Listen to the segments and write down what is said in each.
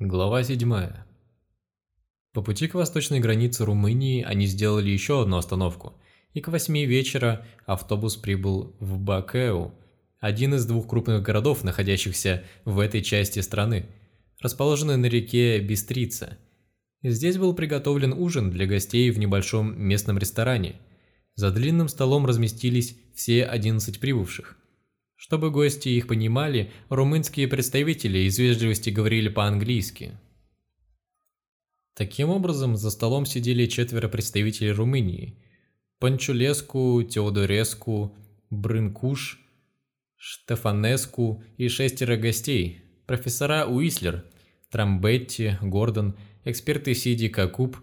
Глава 7. По пути к восточной границе Румынии они сделали еще одну остановку, и к восьми вечера автобус прибыл в Бакеу, один из двух крупных городов, находящихся в этой части страны, расположенный на реке Бистрица. Здесь был приготовлен ужин для гостей в небольшом местном ресторане. За длинным столом разместились все 11 прибывших. Чтобы гости их понимали, румынские представители из вежливости говорили по-английски. Таким образом, за столом сидели четверо представителей Румынии. Панчулеску, Теодореску, Брынкуш, Штефанеску и шестеро гостей. Профессора Уислер, Трамбетти, Гордон, эксперты Сиди Какуб,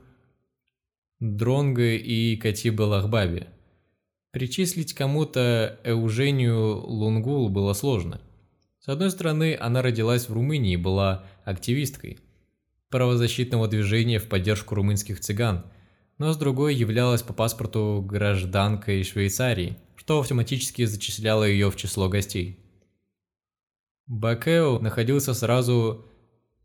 Дронго и Катиба Лахбаби. Причислить кому-то Эужению Лунгул было сложно. С одной стороны, она родилась в Румынии и была активисткой правозащитного движения в поддержку румынских цыган, но с другой являлась по паспорту гражданкой Швейцарии, что автоматически зачисляло ее в число гостей. Бакео находился сразу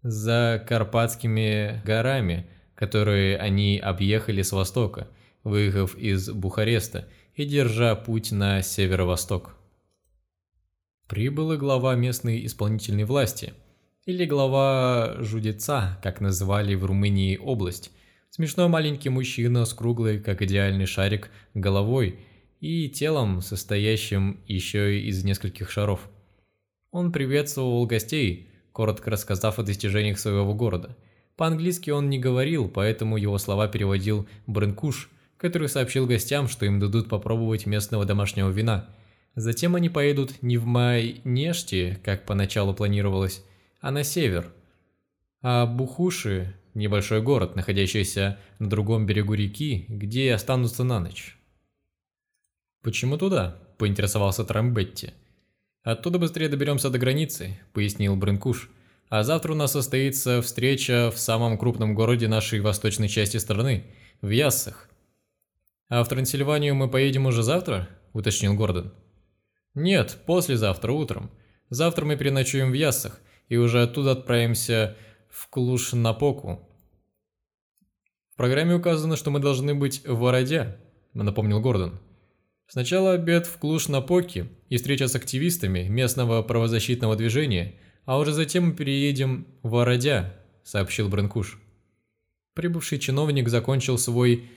за Карпатскими горами, которые они объехали с востока, выехав из Бухареста – и держа путь на северо-восток. Прибыл и глава местной исполнительной власти, или глава жудеца, как называли в Румынии область, смешной маленький мужчина с круглой, как идеальный шарик, головой и телом, состоящим еще из нескольких шаров. Он приветствовал гостей, коротко рассказав о достижениях своего города. По-английски он не говорил, поэтому его слова переводил Бренкуш – который сообщил гостям, что им дадут попробовать местного домашнего вина. Затем они поедут не в Майнешти, как поначалу планировалось, а на север. А Бухуши – небольшой город, находящийся на другом берегу реки, где останутся на ночь. «Почему туда?» – поинтересовался Трамбетти. «Оттуда быстрее доберемся до границы», – пояснил Брынкуш. «А завтра у нас состоится встреча в самом крупном городе нашей восточной части страны – в Яссах. «А в Трансильванию мы поедем уже завтра?» – уточнил Гордон. «Нет, послезавтра утром. Завтра мы переночуем в Яссах и уже оттуда отправимся в Клуш-Напоку». «В программе указано, что мы должны быть в Вородя», – напомнил Гордон. «Сначала обед в Клуш-Напоке и встреча с активистами местного правозащитного движения, а уже затем мы переедем в Вородя», – сообщил Бренкуш. Прибывший чиновник закончил свой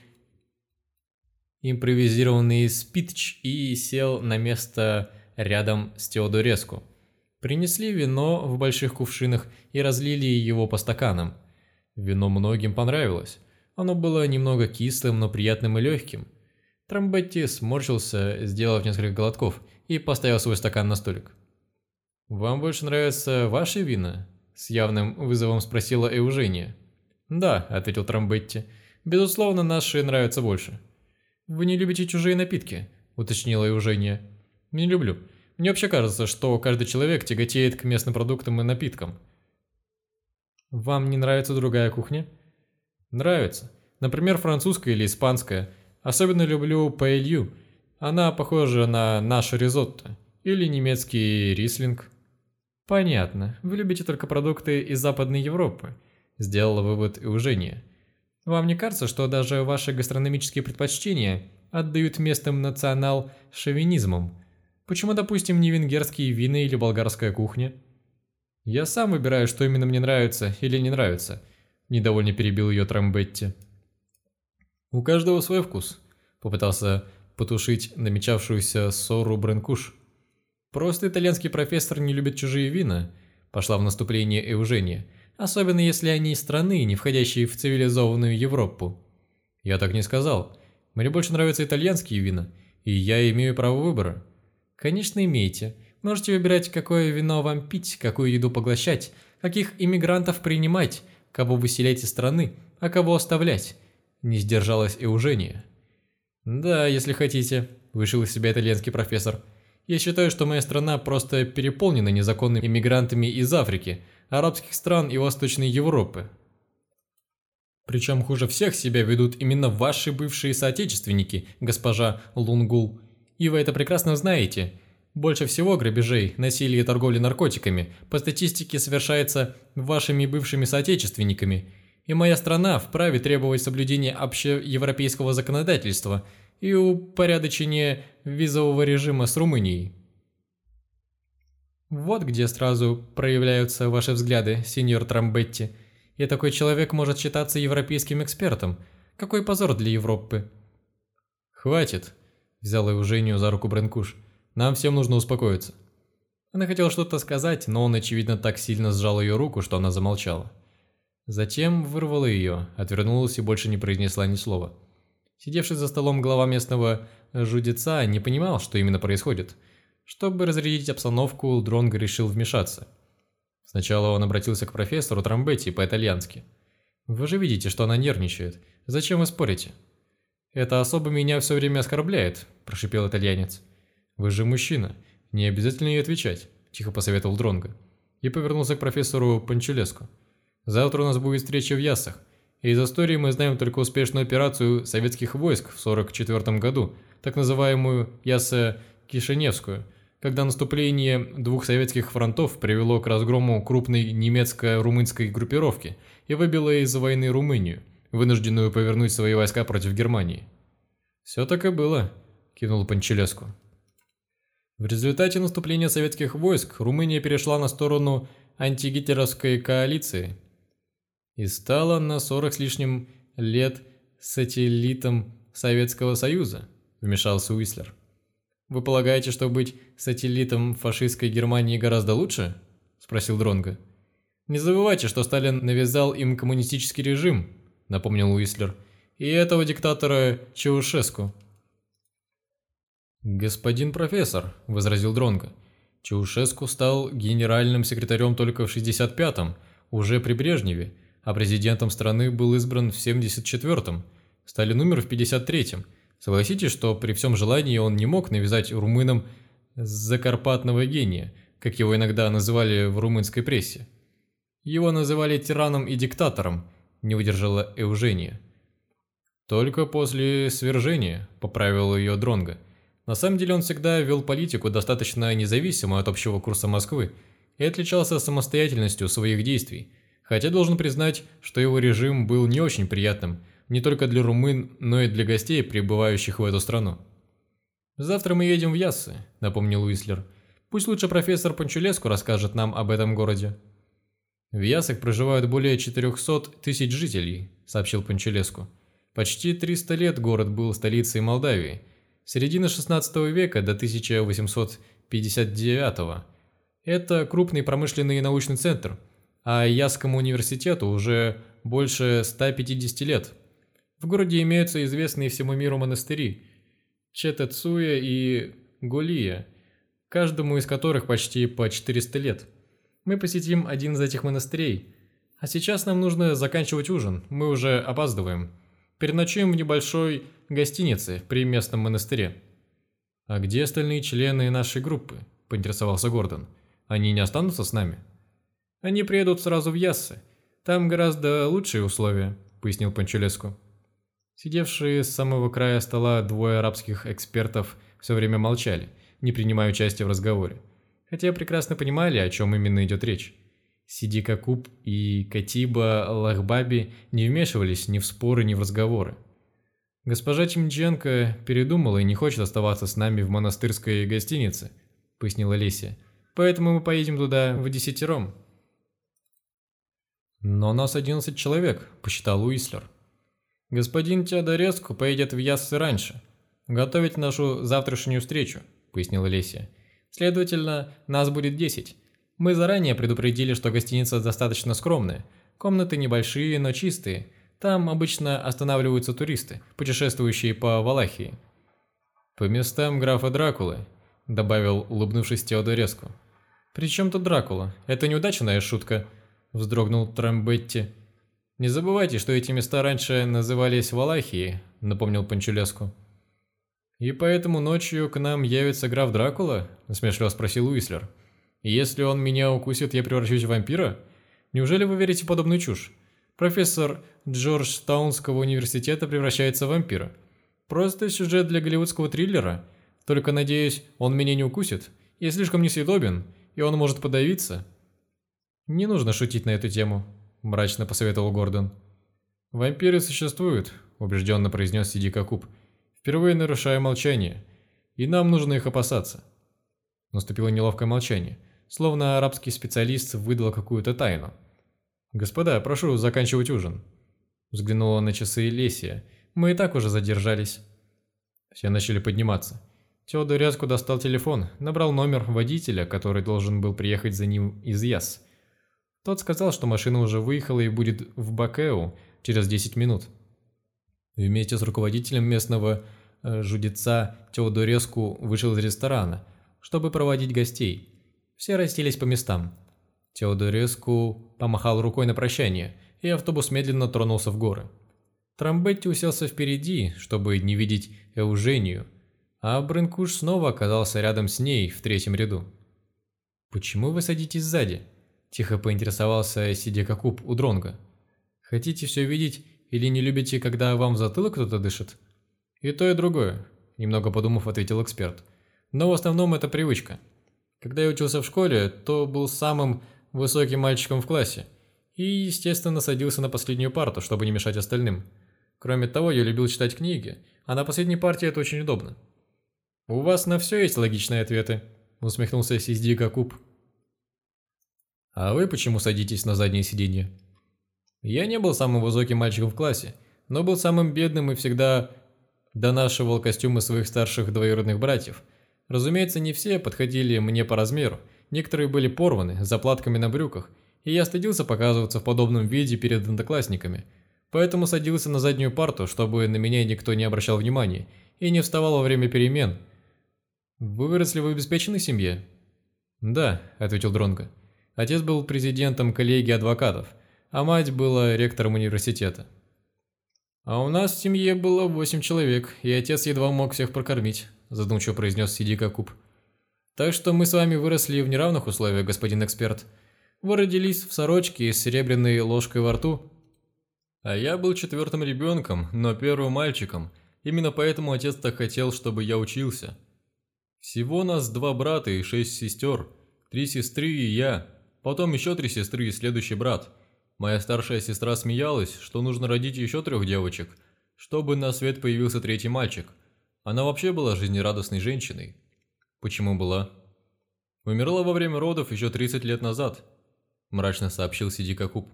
импровизированный спитч и сел на место рядом с Теодореску. Принесли вино в больших кувшинах и разлили его по стаканам. Вино многим понравилось. Оно было немного кислым, но приятным и легким. Трамбетти сморщился, сделав несколько глотков, и поставил свой стакан на столик. «Вам больше нравятся ваши вина?» – с явным вызовом спросила Эужения. «Да», – ответил Трамбетти. «Безусловно, наши нравятся больше». «Вы не любите чужие напитки?» – уточнила Евжения. «Не люблю. Мне вообще кажется, что каждый человек тяготеет к местным продуктам и напиткам». «Вам не нравится другая кухня?» «Нравится. Например, французская или испанская. Особенно люблю паэлью. Она похожа на наш ризотто. Или немецкий рислинг». «Понятно. Вы любите только продукты из Западной Европы», – сделала вывод Евжения. Вам не кажется, что даже ваши гастрономические предпочтения отдают местным национал-шовинизмам? Почему, допустим, не венгерские вина или болгарская кухня? Я сам выбираю, что именно мне нравится или не нравится, недовольно перебил ее Трамбетти. У каждого свой вкус, попытался потушить намечавшуюся ссору Бренкуш. Просто итальянский профессор не любит чужие вина, пошла в наступление Эужения особенно если они из страны, не входящие в цивилизованную Европу. Я так не сказал. Мне больше нравятся итальянские вина, и я имею право выбора. Конечно, имеете. Можете выбирать, какое вино вам пить, какую еду поглощать, каких иммигрантов принимать, кого выселять из страны, а кого оставлять. Не сдержалась Эужения. «Да, если хотите», – вышел из себя итальянский профессор. «Я считаю, что моя страна просто переполнена незаконными иммигрантами из Африки – арабских стран и Восточной Европы. Причем хуже всех себя ведут именно ваши бывшие соотечественники, госпожа Лунгул. И вы это прекрасно знаете. Больше всего грабежей, насилия и торговли наркотиками по статистике совершается вашими бывшими соотечественниками, и моя страна вправе требовать соблюдения общеевропейского законодательства и упорядочения визового режима с Румынией. Вот где сразу проявляются ваши взгляды, сеньор Трамбетти. И такой человек может считаться европейским экспертом. Какой позор для Европы. «Хватит», – взял Евгению за руку Бренкуш. Нам всем нужно успокоиться». Она хотела что-то сказать, но он, очевидно, так сильно сжал ее руку, что она замолчала. Затем вырвала ее, отвернулась и больше не произнесла ни слова. Сидевший за столом глава местного жудеца не понимал, что именно происходит. Чтобы разрядить обстановку, Дронго решил вмешаться. Сначала он обратился к профессору Трамбетти по-итальянски. «Вы же видите, что она нервничает. Зачем вы спорите?» «Это особо меня все время оскорбляет», – прошипел итальянец. «Вы же мужчина, не обязательно ей отвечать», – тихо посоветовал Дронго. И повернулся к профессору Панчулеску. «Завтра у нас будет встреча в Ясах, и из истории мы знаем только успешную операцию советских войск в 1944 году, так называемую Ясо-Кишиневскую, когда наступление двух советских фронтов привело к разгрому крупной немецко-румынской группировки и выбило из войны Румынию, вынужденную повернуть свои войска против Германии. «Все так и было», – кивнул Панчелеску. В результате наступления советских войск Румыния перешла на сторону антигитлеровской коалиции и стала на 40 с лишним лет сателлитом Советского Союза, вмешался Уислер. Вы полагаете, что быть сателлитом фашистской Германии гораздо лучше? спросил Дронга. Не забывайте, что Сталин навязал им коммунистический режим, напомнил Уислер, и этого диктатора Чаушеску. «Господин профессор», – возразил Дронго, – «Чаушеску стал генеральным секретарем только в 65-м, уже при Брежневе, а президентом страны был избран в 74-м. Сталин умер в 53-м. Согласитесь, что при всем желании он не мог навязать румынам закарпатного гения, как его иногда называли в румынской прессе. Его называли тираном и диктатором, не выдержала Эужения. «Только после свержения», – поправил ее Дронго. На самом деле он всегда вел политику достаточно независимую от общего курса Москвы и отличался самостоятельностью своих действий, хотя должен признать, что его режим был не очень приятным не только для румын, но и для гостей, прибывающих в эту страну. «Завтра мы едем в Яссы», – напомнил Уислер. «Пусть лучше профессор Панчулеску расскажет нам об этом городе». «В Ясах проживают более 400 тысяч жителей», – сообщил Панчулеску. «Почти 300 лет город был столицей Молдавии – середины 16 века до 1859 Это крупный промышленный и научный центр, а Ясскому университету уже больше 150 лет. В городе имеются известные всему миру монастыри Четецуя и Голия, каждому из которых почти по 400 лет. Мы посетим один из этих монастырей. А сейчас нам нужно заканчивать ужин, мы уже опаздываем. Переночуем в небольшой гостинице при местном монастыре». «А где остальные члены нашей группы?» – поинтересовался Гордон. «Они не останутся с нами?» «Они приедут сразу в Яссы. Там гораздо лучшие условия», – пояснил Панчелеску. Сидевшие с самого края стола двое арабских экспертов все время молчали, не принимая участия в разговоре, хотя прекрасно понимали, о чем именно идет речь. Сиди Какуб и Катиба Лахбаби не вмешивались ни в споры, ни в разговоры. «Госпожа Тимченко передумала и не хочет оставаться с нами в монастырской гостинице», – пояснила Лесия. «Поэтому мы поедем туда в десятером». «Но нас одиннадцать человек», – посчитал Уислер. «Господин Теодореску поедет в Яссы раньше. Готовить нашу завтрашнюю встречу», – пояснила Лесия. «Следовательно, нас будет десять. Мы заранее предупредили, что гостиница достаточно скромная. Комнаты небольшие, но чистые. Там обычно останавливаются туристы, путешествующие по Валахии. «По местам графа Дракулы», – добавил, улыбнувшись Теодореску. «При чем тут Дракула? Это неудачная шутка», – вздрогнул Трамбетти. «Не забывайте, что эти места раньше назывались Валахией», – напомнил Панчулеску. «И поэтому ночью к нам явится граф Дракула?» – насмешливо спросил Уислер. «Если он меня укусит, я превращусь в вампира? Неужели вы верите в подобную чушь? Профессор Джорджтаунского университета превращается в вампира. Просто сюжет для голливудского триллера. Только, надеюсь, он меня не укусит, и слишком несъедобен, и он может подавиться». «Не нужно шутить на эту тему», – мрачно посоветовал Гордон. «Вампиры существуют», – убежденно произнес Сиди Кокуб, впервые нарушая молчание, и нам нужно их опасаться. Наступило неловкое молчание, словно арабский специалист выдал какую-то тайну. «Господа, прошу заканчивать ужин», – взглянула на часы Лесия. «Мы и так уже задержались». Все начали подниматься. Теодор резко достал телефон, набрал номер водителя, который должен был приехать за ним из Яс. Тот сказал, что машина уже выехала и будет в Бакеу через 10 минут. Вместе с руководителем местного э, жудеца Теодореску вышел из ресторана, чтобы проводить гостей. Все расселись по местам. Теодореску помахал рукой на прощание, и автобус медленно тронулся в горы. Трамбетти уселся впереди, чтобы не видеть Эужению, а Брынкуш снова оказался рядом с ней в третьем ряду. «Почему вы садитесь сзади?» – тихо поинтересовался сидя куб у Дронга. «Хотите все видеть или не любите, когда вам в затылок кто-то дышит?» «И то, и другое», – немного подумав, ответил эксперт. «Но в основном это привычка. Когда я учился в школе, то был самым высоким мальчиком в классе и, естественно, садился на последнюю парту, чтобы не мешать остальным. Кроме того, я любил читать книги, а на последней партии это очень удобно. «У вас на все есть логичные ответы», – усмехнулся Сизди Куб. «А вы почему садитесь на заднее сиденье?» «Я не был самым высоким мальчиком в классе, но был самым бедным и всегда донашивал костюмы своих старших двоюродных братьев. Разумеется, не все подходили мне по размеру, некоторые были порваны, с заплатками на брюках, и я стыдился показываться в подобном виде перед одноклассниками – поэтому садился на заднюю парту, чтобы на меня никто не обращал внимания и не вставал во время перемен. Вы выросли в обеспеченной семье? Да, ответил Дронго. Отец был президентом коллегии адвокатов, а мать была ректором университета. А у нас в семье было восемь человек, и отец едва мог всех прокормить, задумчиво произнес Сиди Куб. Так что мы с вами выросли в неравных условиях, господин эксперт. Вы родились в сорочке с серебряной ложкой во рту, а я был четвертым ребенком, но первым мальчиком. Именно поэтому отец так хотел, чтобы я учился. Всего нас два брата и шесть сестер. Три сестры и я. Потом еще три сестры и следующий брат. Моя старшая сестра смеялась, что нужно родить еще трех девочек, чтобы на свет появился третий мальчик. Она вообще была жизнерадостной женщиной. Почему была? Умерла во время родов еще 30 лет назад, мрачно сообщил Сиди Кокуб.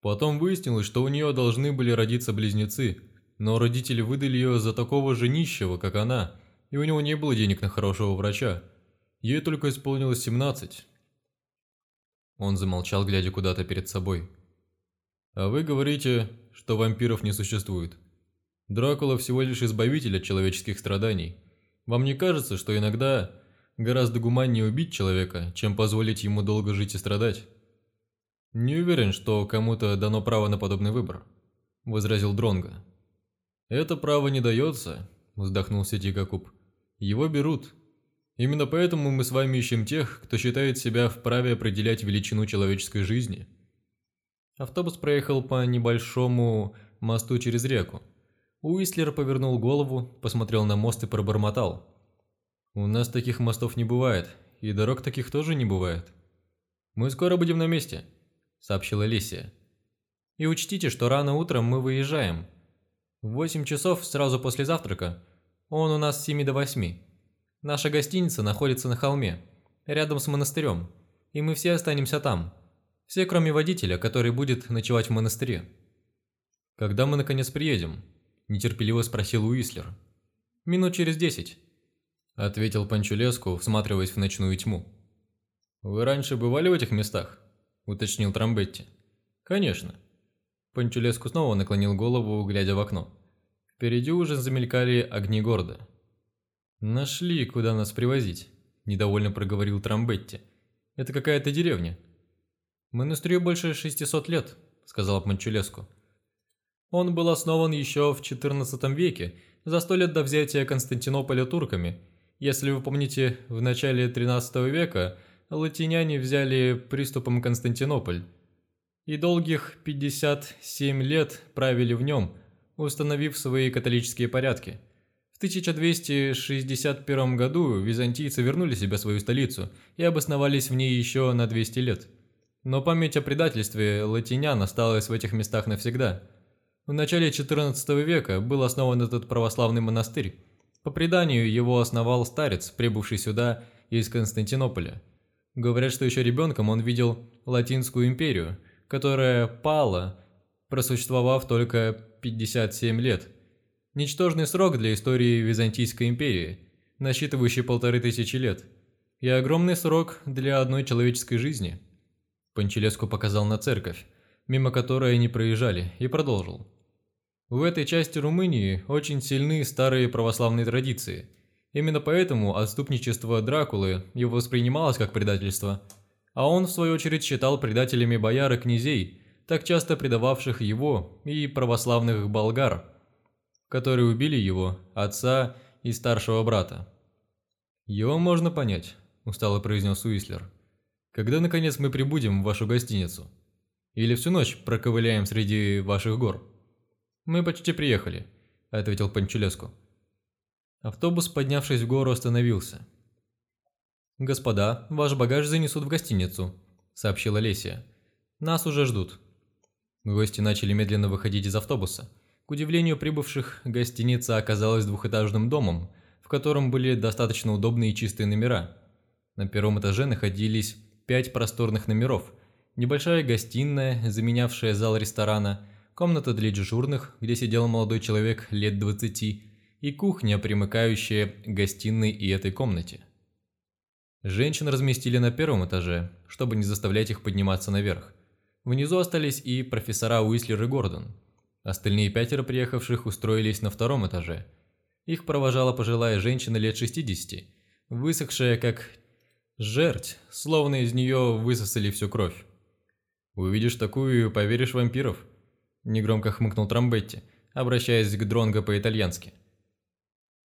Потом выяснилось, что у нее должны были родиться близнецы, но родители выдали ее за такого же нищего, как она, и у него не было денег на хорошего врача. Ей только исполнилось 17. Он замолчал, глядя куда-то перед собой. «А вы говорите, что вампиров не существует. Дракула всего лишь избавитель от человеческих страданий. Вам не кажется, что иногда гораздо гуманнее убить человека, чем позволить ему долго жить и страдать?» «Не уверен, что кому-то дано право на подобный выбор», – возразил Дронго. «Это право не дается», – вздохнул Сетикакуб. «Его берут. Именно поэтому мы с вами ищем тех, кто считает себя вправе определять величину человеческой жизни». Автобус проехал по небольшому мосту через реку. Уислер повернул голову, посмотрел на мост и пробормотал. «У нас таких мостов не бывает, и дорог таких тоже не бывает. Мы скоро будем на месте» сообщила Лисия. «И учтите, что рано утром мы выезжаем. В 8 часов сразу после завтрака. Он у нас с 7 до 8. Наша гостиница находится на холме, рядом с монастырем, и мы все останемся там. Все, кроме водителя, который будет ночевать в монастыре». «Когда мы наконец приедем?» – нетерпеливо спросил Уислер. «Минут через десять», – ответил Панчулеску, всматриваясь в ночную тьму. «Вы раньше бывали в этих местах?» – уточнил Трамбетти. «Конечно». Панчулеску снова наклонил голову, глядя в окно. Впереди уже замелькали огни города. «Нашли, куда нас привозить», – недовольно проговорил Трамбетти. «Это какая-то деревня». «Монастырю больше 600 лет», – сказал Панчулеску. Он был основан еще в XIV веке, за сто лет до взятия Константинополя турками. Если вы помните, в начале XIII века латиняне взяли приступом Константинополь и долгих 57 лет правили в нем, установив свои католические порядки. В 1261 году византийцы вернули себе свою столицу и обосновались в ней еще на 200 лет. Но память о предательстве латинян осталась в этих местах навсегда. В начале XIV века был основан этот православный монастырь. По преданию, его основал старец, прибывший сюда из Константинополя. Говорят, что еще ребенком он видел Латинскую империю, которая пала, просуществовав только 57 лет – Ничтожный срок для истории Византийской империи, насчитывающий полторы тысячи лет, и огромный срок для одной человеческой жизни. Панчелеску показал на церковь, мимо которой они проезжали, и продолжил. В этой части Румынии очень сильны старые православные традиции. Именно поэтому отступничество Дракулы его воспринималось как предательство, а он, в свою очередь, считал предателями бояр и князей, так часто предававших его и православных болгар – которые убили его, отца и старшего брата. «Его можно понять», – устало произнес Уислер. «Когда, наконец, мы прибудем в вашу гостиницу? Или всю ночь проковыляем среди ваших гор?» «Мы почти приехали», – ответил Панчелеску. Автобус, поднявшись в гору, остановился. «Господа, ваш багаж занесут в гостиницу», – сообщила Лесия. «Нас уже ждут». Гости начали медленно выходить из автобуса – к удивлению прибывших, гостиница оказалась двухэтажным домом, в котором были достаточно удобные и чистые номера. На первом этаже находились пять просторных номеров, небольшая гостиная, заменявшая зал ресторана, комната для дежурных, где сидел молодой человек лет 20, и кухня, примыкающая к гостиной и этой комнате. Женщин разместили на первом этаже, чтобы не заставлять их подниматься наверх. Внизу остались и профессора Уислер и Гордон – Остальные пятеро приехавших устроились на втором этаже. Их провожала пожилая женщина лет 60, высохшая как жерть, словно из нее высосали всю кровь. «Увидишь такую, поверишь вампиров», – негромко хмыкнул Трамбетти, обращаясь к Дронго по-итальянски.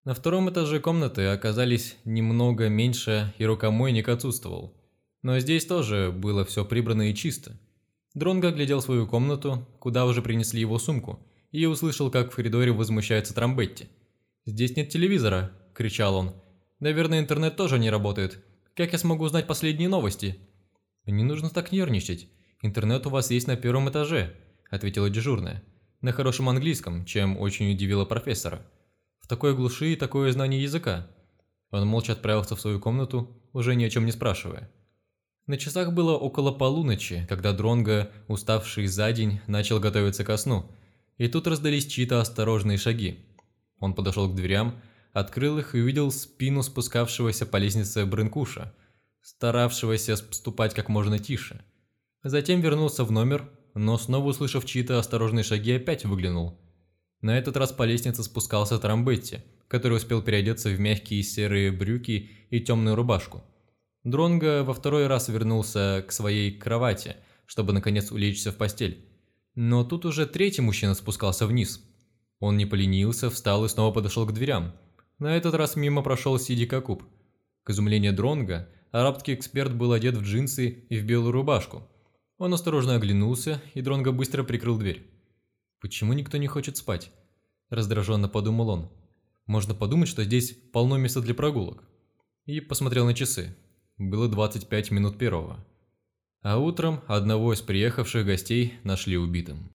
На втором этаже комнаты оказались немного меньше, и рукомойник отсутствовал. Но здесь тоже было все прибрано и чисто. Дронго глядел свою комнату, куда уже принесли его сумку, и услышал, как в коридоре возмущается Трамбетти. «Здесь нет телевизора!» – кричал он. «Наверное, интернет тоже не работает. Как я смогу узнать последние новости?» «Не нужно так нервничать. Интернет у вас есть на первом этаже», – ответила дежурная. На хорошем английском, чем очень удивила профессора. В такой глуши и такое знание языка. Он молча отправился в свою комнату, уже ни о чем не спрашивая. На часах было около полуночи, когда Дронго, уставший за день, начал готовиться ко сну. И тут раздались чьи-то осторожные шаги. Он подошел к дверям, открыл их и увидел спину спускавшегося по лестнице Брынкуша, старавшегося ступать как можно тише. Затем вернулся в номер, но снова услышав чьи-то осторожные шаги, опять выглянул. На этот раз по лестнице спускался Трамбетти, который успел переодеться в мягкие серые брюки и темную рубашку. Дронго во второй раз вернулся к своей кровати, чтобы наконец улечься в постель. Но тут уже третий мужчина спускался вниз. Он не поленился, встал и снова подошел к дверям. На этот раз мимо прошел Сиди Какуб. К изумлению Дронга, арабский эксперт был одет в джинсы и в белую рубашку. Он осторожно оглянулся, и Дронго быстро прикрыл дверь. «Почему никто не хочет спать?» – раздраженно подумал он. «Можно подумать, что здесь полно места для прогулок». И посмотрел на часы. Было 25 минут первого. А утром одного из приехавших гостей нашли убитым.